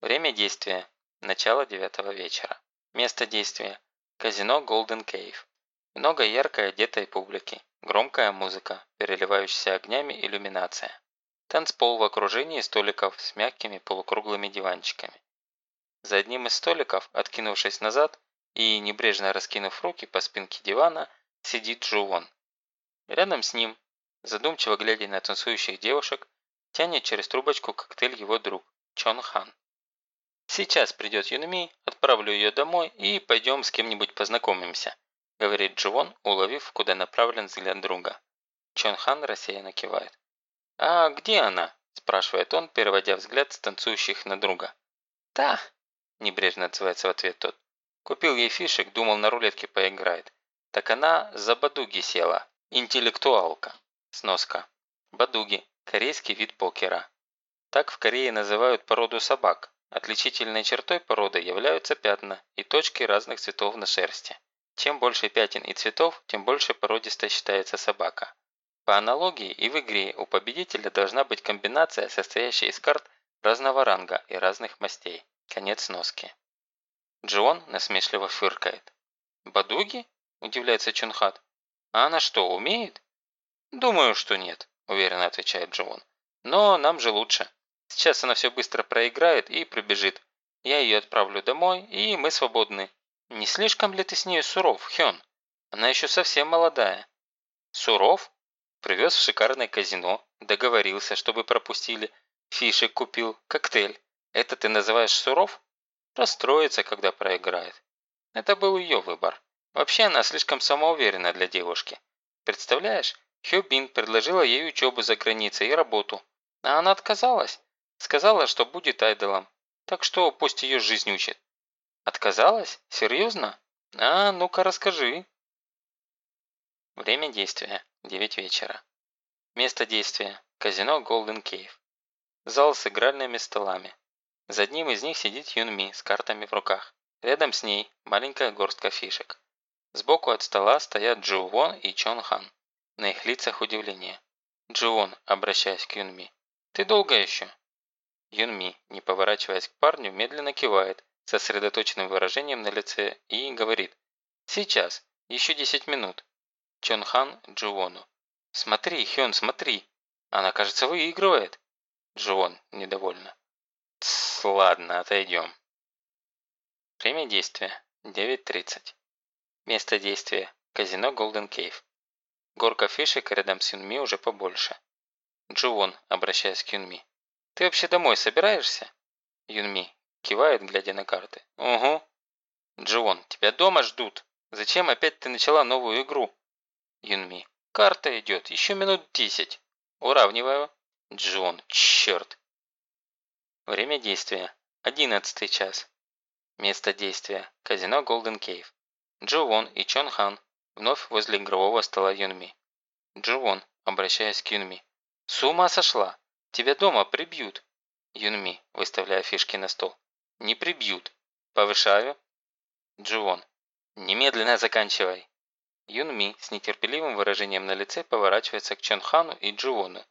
Время действия – начало девятого вечера. Место действия – казино Golden Cave. Много яркой одетой публики, громкая музыка, переливающаяся огнями иллюминация. Танцпол в окружении столиков с мягкими полукруглыми диванчиками. За одним из столиков, откинувшись назад и небрежно раскинув руки по спинке дивана, сидит Джувон. Рядом с ним, задумчиво глядя на танцующих девушек, тянет через трубочку коктейль его друг Чон Хан. «Сейчас придет Юнми, отправлю ее домой и пойдем с кем-нибудь познакомимся», говорит Дживон, уловив, куда направлен взгляд друга. Чон Хан рассеянно кивает. «А где она?» – спрашивает он, переводя взгляд с танцующих на друга. «Та!» – небрежно отзывается в ответ тот. «Купил ей фишек, думал на рулетке поиграет. Так она за бадуги села. Интеллектуалка. Сноска. Бадуги – корейский вид покера. Так в Корее называют породу собак, Отличительной чертой породы являются пятна и точки разных цветов на шерсти. Чем больше пятен и цветов, тем больше породистой считается собака. По аналогии и в игре у победителя должна быть комбинация, состоящая из карт разного ранга и разных мастей. Конец носки. Джон насмешливо фыркает. «Бадуги?» – удивляется Чунхат. «А она что, умеет?» «Думаю, что нет», – уверенно отвечает Джон. «Но нам же лучше». Сейчас она все быстро проиграет и прибежит. Я ее отправлю домой, и мы свободны. Не слишком ли ты с ней суров, Хён? Она еще совсем молодая. Суров? Привез в шикарное казино, договорился, чтобы пропустили. Фишек купил, коктейль. Это ты называешь суров? Расстроится, когда проиграет. Это был ее выбор. Вообще она слишком самоуверена для девушки. Представляешь, Хёбин предложила ей учебу за границей и работу. А она отказалась. Сказала, что будет айдолом. Так что пусть ее жизнь учит. Отказалась? Серьезно? А, ну-ка расскажи. Время действия. 9 вечера. Место действия. Казино Golden Cave. Зал с игральными столами. За одним из них сидит Юнми с картами в руках. Рядом с ней маленькая горстка фишек. Сбоку от стола стоят Джу Вон и Чон Хан. На их лицах удивление. Джу Вон, обращаясь к Юнми. «Ты долго еще?» Юнми, не поворачиваясь к парню, медленно кивает, сосредоточенным выражением на лице, и говорит «Сейчас, еще 10 минут». Чонхан Джуону. «Смотри, Хён, смотри! Она, кажется, выигрывает!» Джуон недовольно. «Тсс, ладно, отойдем». Время действия – 9.30. Место действия – казино Golden Cave. Горка фишек рядом с Юнми уже побольше. Джуон, обращаясь к Юнми. «Ты вообще домой собираешься?» Юнми кивает, глядя на карты. «Угу». «Дживон, тебя дома ждут. Зачем опять ты начала новую игру?» Юнми. «Карта идет. Еще минут десять. Уравниваю». Джон. Черт. Время действия. Одиннадцатый час. Место действия. Казино Голден Кейв. Джо и Чон Хан вновь возле игрового стола Юнми. Джо обращаясь к Юнми. «С ума сошла! Тебя дома прибьют. Юнми, выставляя фишки на стол. Не прибьют. Повышаю. Джуон. Немедленно заканчивай. Юнми с нетерпеливым выражением на лице поворачивается к Чонхану и Джуону.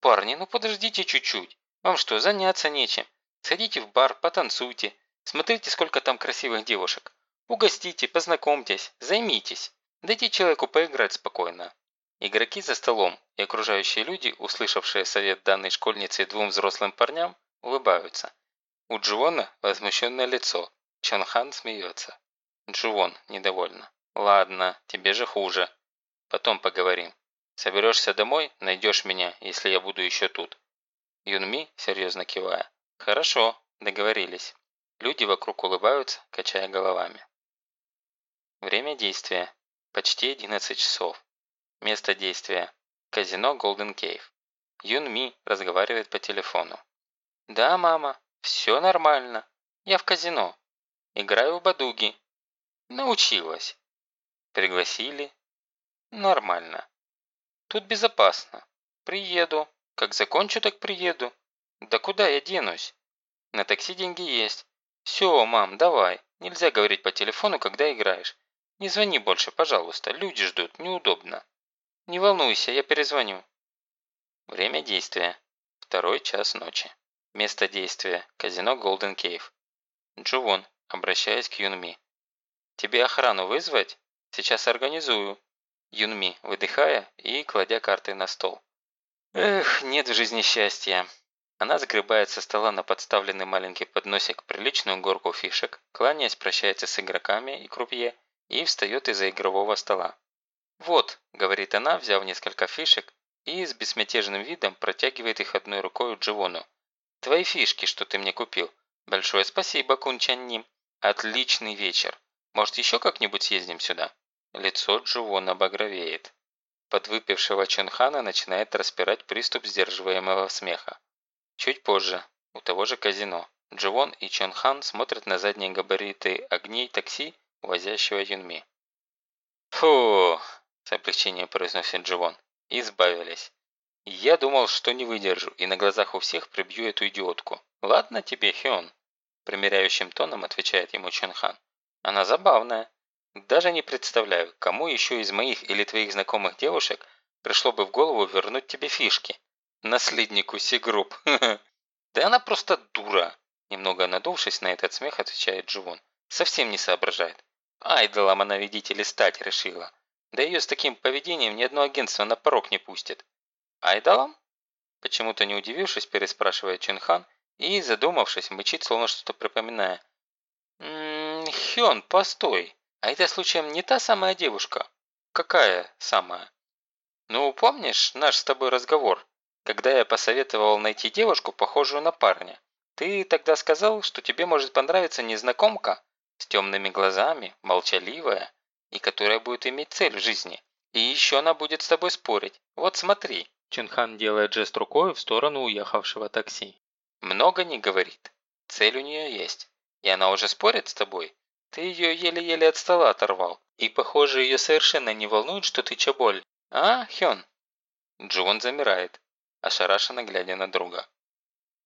«Парни, ну подождите чуть-чуть. Вам что, заняться нечем? Сходите в бар, потанцуйте. Смотрите, сколько там красивых девушек. Угостите, познакомьтесь, займитесь. Дайте человеку поиграть спокойно. Игроки за столом и окружающие люди, услышавшие совет данной школьницы двум взрослым парням, улыбаются. У Джуона возмущенное лицо. Чонхан смеется. Джуон недовольна. «Ладно, тебе же хуже. Потом поговорим. Соберешься домой, найдешь меня, если я буду еще тут». Юнми, серьезно кивая. «Хорошо, договорились». Люди вокруг улыбаются, качая головами. Время действия. Почти 11 часов. Место действия. Казино Golden Cave. Юн Ми разговаривает по телефону. «Да, мама, все нормально. Я в казино. Играю в бадуги. Научилась. Пригласили. Нормально. Тут безопасно. Приеду. Как закончу, так приеду. Да куда я денусь? На такси деньги есть. Все, мам, давай. Нельзя говорить по телефону, когда играешь. Не звони больше, пожалуйста. Люди ждут, неудобно. Не волнуйся, я перезвоню. Время действия. Второй час ночи. Место действия – казино Голден Кейв. Джувон, обращаясь к Юнми. «Тебе охрану вызвать? Сейчас организую». Юнми, выдыхая и кладя карты на стол. «Эх, нет в жизни счастья». Она загребает со стола на подставленный маленький подносик приличную горку фишек, кланяясь прощается с игроками и крупье и встает из-за игрового стола. «Вот», – говорит она, взяв несколько фишек, и с бессмятежным видом протягивает их одной рукой Дживону. «Твои фишки, что ты мне купил. Большое спасибо, Кунчанним. Отличный вечер. Может, еще как-нибудь съездим сюда?» Лицо Дживона багровеет. Подвыпившего Чонхана начинает распирать приступ сдерживаемого смеха. Чуть позже, у того же казино, Дживон и Чонхан смотрят на задние габариты огней такси, увозящего Юнми. «Фу!» – с облегчением произносит Дживон. «Избавились. Я думал, что не выдержу и на глазах у всех прибью эту идиотку. Ладно тебе, Хён?» Примеряющим тоном отвечает ему Чонхан. «Она забавная. Даже не представляю, кому еще из моих или твоих знакомых девушек пришло бы в голову вернуть тебе фишки. Наследнику Сигрупп. Да она просто дура. Немного надувшись на этот смех, отвечает Дживон. Совсем не соображает. Айдолом она, видите ли, стать решила. Да ее с таким поведением ни одно агентство на порог не пустит. Айдолом? Почему-то не удивившись, переспрашивает Чунхан и, задумавшись, мычит, словно что-то припоминая. «М -м, Хён, постой. А это случаем не та самая девушка? Какая самая? Ну, помнишь наш с тобой разговор, когда я посоветовал найти девушку, похожую на парня? Ты тогда сказал, что тебе может понравиться незнакомка с темными глазами, молчаливая, и которая будет иметь цель в жизни. И еще она будет с тобой спорить. Вот смотри. Чунхан делает жест рукой в сторону уехавшего такси. Много не говорит. Цель у нее есть. И она уже спорит с тобой. Ты ее еле-еле от стола оторвал. И, похоже, ее совершенно не волнует, что ты чаболь. А, Хён?» Джон замирает, ошарашенно глядя на друга.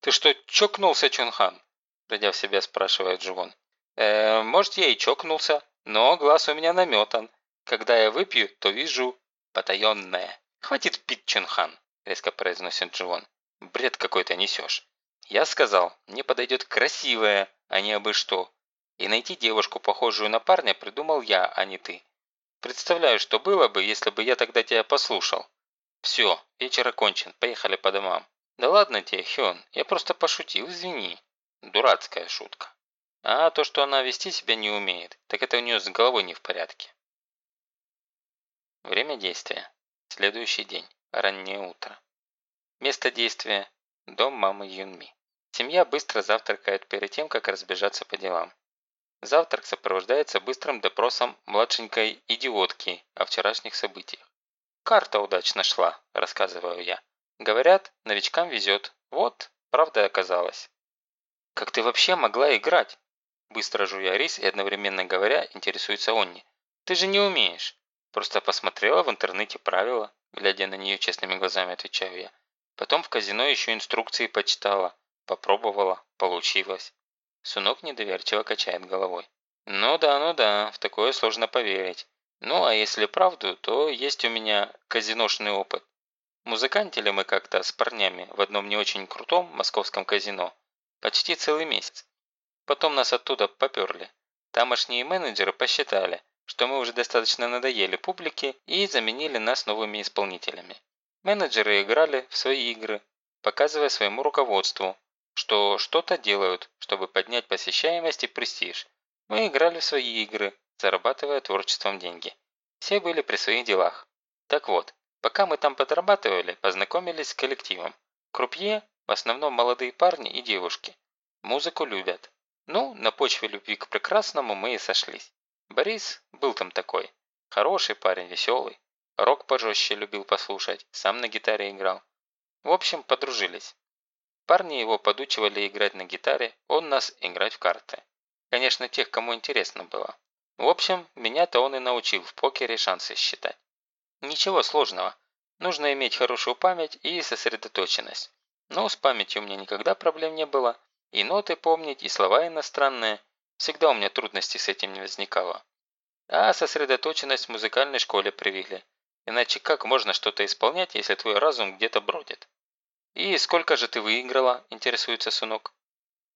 «Ты что, чокнулся, Чунхан?» Придя в себя, спрашивает Джон. «Э, может, я и чокнулся, но глаз у меня наметан. Когда я выпью, то вижу потаенное. Хватит пить, Чунхан!» резко произносит Джон. «Бред какой-то несешь. Я сказал, мне подойдет красивая, а не абы что. И найти девушку, похожую на парня, придумал я, а не ты. Представляю, что было бы, если бы я тогда тебя послушал. Все, вечер окончен, поехали по домам. Да ладно тебе, Хён, я просто пошутил, извини. Дурацкая шутка. А то, что она вести себя не умеет, так это у нее с головой не в порядке. Время действия. Следующий день. Раннее утро. Место действия. Дом мамы Юнми. Семья быстро завтракает перед тем, как разбежаться по делам. Завтрак сопровождается быстрым допросом младшенькой идиотки о вчерашних событиях. «Карта удачно шла», – рассказываю я. «Говорят, новичкам везет. Вот, правда оказалось». «Как ты вообще могла играть?» Быстро жуя рис и одновременно говоря, интересуется Онни. «Ты же не умеешь». Просто посмотрела в интернете правила, глядя на нее честными глазами, отвечаю я. Потом в казино еще инструкции почитала. Попробовала, получилось. Сунок недоверчиво качает головой. «Ну да, ну да, в такое сложно поверить. Ну а если правду, то есть у меня казиношный опыт. Музыкантили мы как-то с парнями в одном не очень крутом московском казино. Почти целый месяц. Потом нас оттуда поперли. Тамошние менеджеры посчитали, что мы уже достаточно надоели публике и заменили нас новыми исполнителями. Менеджеры играли в свои игры, показывая своему руководству, что что-то делают, чтобы поднять посещаемость и престиж. Мы играли в свои игры, зарабатывая творчеством деньги. Все были при своих делах. Так вот, пока мы там подрабатывали, познакомились с коллективом. Крупье – в основном молодые парни и девушки. Музыку любят. Ну, на почве любви к прекрасному мы и сошлись. Борис был там такой. Хороший парень, веселый. Рок пожестче любил послушать, сам на гитаре играл. В общем, подружились. Парни его подучивали играть на гитаре, он нас играть в карты. Конечно, тех, кому интересно было. В общем, меня-то он и научил в покере шансы считать. Ничего сложного. Нужно иметь хорошую память и сосредоточенность. Но с памятью у меня никогда проблем не было. И ноты помнить, и слова иностранные. Всегда у меня трудностей с этим не возникало. А сосредоточенность в музыкальной школе привили. Иначе как можно что-то исполнять, если твой разум где-то бродит? «И сколько же ты выиграла?» – интересуется Сунок.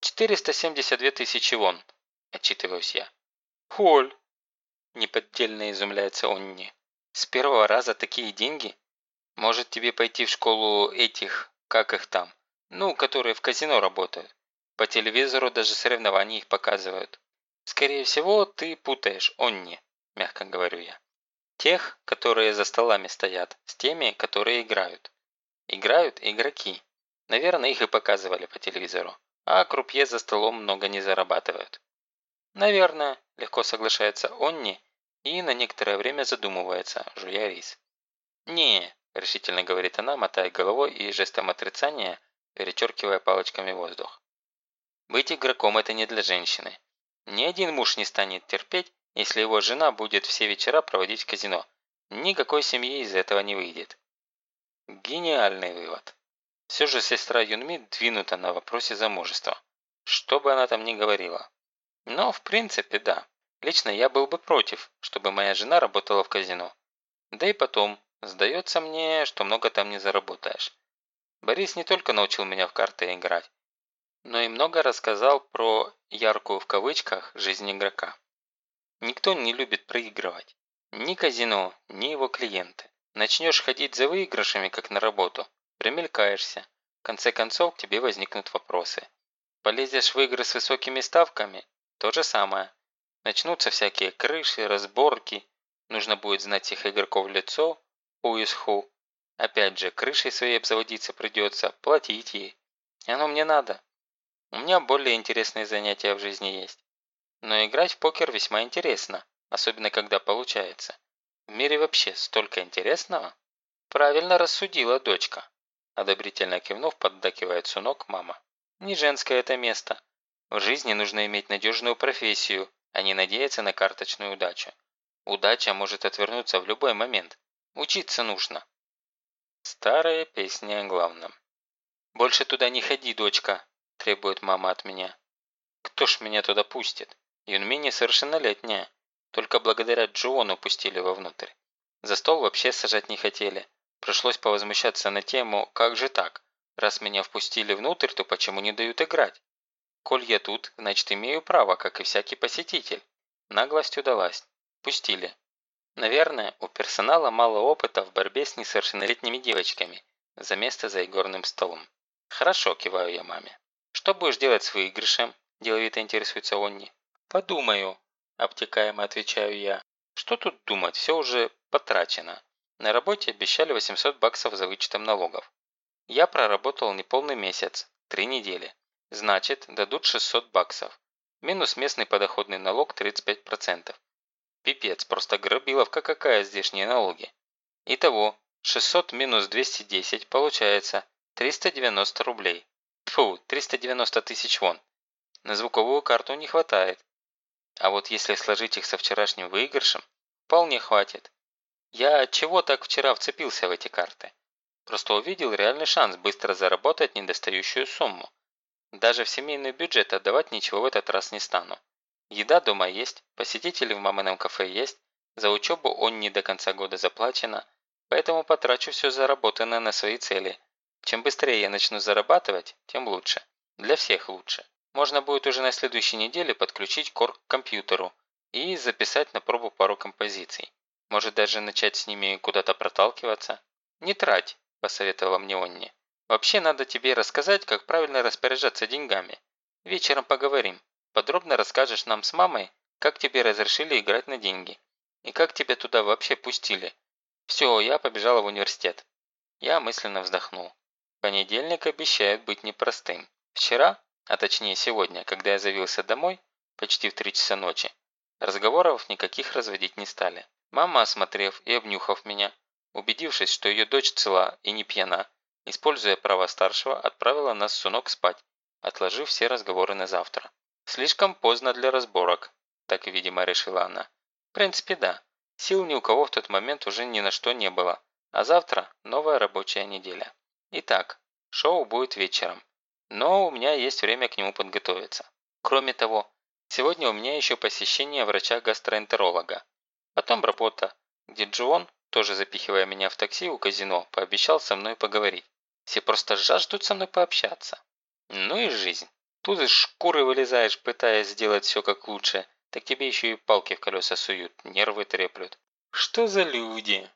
«472 тысячи вон», – отчитываюсь я. «Холь!» – неподдельно изумляется он не. «С первого раза такие деньги? Может тебе пойти в школу этих, как их там, ну, которые в казино работают? По телевизору даже соревнования их показывают. Скорее всего, ты путаешь, он не, мягко говорю я. Тех, которые за столами стоят, с теми, которые играют. Играют игроки. Наверное, их и показывали по телевизору. А крупье за столом много не зарабатывают. Наверное, легко соглашается Онни и на некоторое время задумывается, жуя рис. «Не», – решительно говорит она, мотая головой и жестом отрицания, перечеркивая палочками воздух. «Быть игроком – это не для женщины. Ни один муж не станет терпеть, если его жена будет все вечера проводить в казино. Никакой семьи из этого не выйдет. Гениальный вывод. Все же сестра Юнми двинута на вопросе замужества. Что бы она там ни говорила. Но, в принципе, да. Лично я был бы против, чтобы моя жена работала в казино. Да и потом, сдается мне, что много там не заработаешь. Борис не только научил меня в карты играть, но и много рассказал про «яркую в кавычках» жизнь игрока. Никто не любит проигрывать. Ни казино, ни его клиенты. Начнешь ходить за выигрышами, как на работу, примелькаешься. В конце концов, к тебе возникнут вопросы. Полезешь в игры с высокими ставками – то же самое. Начнутся всякие крыши, разборки. Нужно будет знать всех игроков в лицо, who is. Опять же, крышей своей обзаводиться придется, платить ей. Оно мне надо. У меня более интересные занятия в жизни есть. Но играть в покер весьма интересно, особенно когда получается. В мире вообще столько интересного. Правильно рассудила дочка. Одобрительно кивнув, поддакивает сунок мама. Не женское это место. В жизни нужно иметь надежную профессию, а не надеяться на карточную удачу. Удача может отвернуться в любой момент. Учиться нужно. Старая песня о главном. «Больше туда не ходи, дочка», – требует мама от меня. «Кто ж меня туда пустит?» Юнми несовершеннолетняя. Только благодаря Джону пустили вовнутрь. За стол вообще сажать не хотели. Пришлось повозмущаться на тему «Как же так? Раз меня впустили внутрь, то почему не дают играть? Коль я тут, значит имею право, как и всякий посетитель». Наглость удалась. Пустили. Наверное, у персонала мало опыта в борьбе с несовершеннолетними девочками за место за игорным столом. «Хорошо», – киваю я маме. «Что будешь делать с выигрышем?» – деловито интересуется Онни. «Подумаю», – обтекаемо отвечаю я. «Что тут думать, все уже потрачено. На работе обещали 800 баксов за вычетом налогов. Я проработал неполный месяц, три недели. Значит, дадут 600 баксов. Минус местный подоходный налог 35%. Пипец, просто грабиловка какая здешние налоги. Итого, 600 минус 210 получается 390 рублей. Фу, 390 тысяч вон. На звуковую карту не хватает. А вот если сложить их со вчерашним выигрышем, вполне хватит. Я чего так вчера вцепился в эти карты? Просто увидел реальный шанс быстро заработать недостающую сумму. Даже в семейный бюджет отдавать ничего в этот раз не стану. Еда дома есть, посетители в мамином кафе есть, за учебу он не до конца года заплачено, поэтому потрачу все заработанное на свои цели. Чем быстрее я начну зарабатывать, тем лучше. Для всех лучше. Можно будет уже на следующей неделе подключить кор к компьютеру и записать на пробу пару композиций. Может даже начать с ними куда-то проталкиваться. «Не трать», – посоветовала мне Онни. «Вообще надо тебе рассказать, как правильно распоряжаться деньгами. Вечером поговорим. Подробно расскажешь нам с мамой, как тебе разрешили играть на деньги. И как тебя туда вообще пустили. Все, я побежала в университет». Я мысленно вздохнул. Понедельник обещает быть непростым. Вчера а точнее сегодня, когда я завился домой, почти в три часа ночи, разговоров никаких разводить не стали. Мама, осмотрев и обнюхав меня, убедившись, что ее дочь цела и не пьяна, используя право старшего, отправила нас Сунок спать, отложив все разговоры на завтра. Слишком поздно для разборок, так видимо, решила она. В принципе, да. Сил ни у кого в тот момент уже ни на что не было. А завтра новая рабочая неделя. Итак, шоу будет вечером. Но у меня есть время к нему подготовиться. Кроме того, сегодня у меня еще посещение врача-гастроэнтеролога. Потом работа, где Джон, тоже запихивая меня в такси у казино, пообещал со мной поговорить. Все просто жаждут со мной пообщаться. Ну и жизнь. Тут из шкуры вылезаешь, пытаясь сделать все как лучше, так тебе еще и палки в колеса суют, нервы треплют. Что за люди?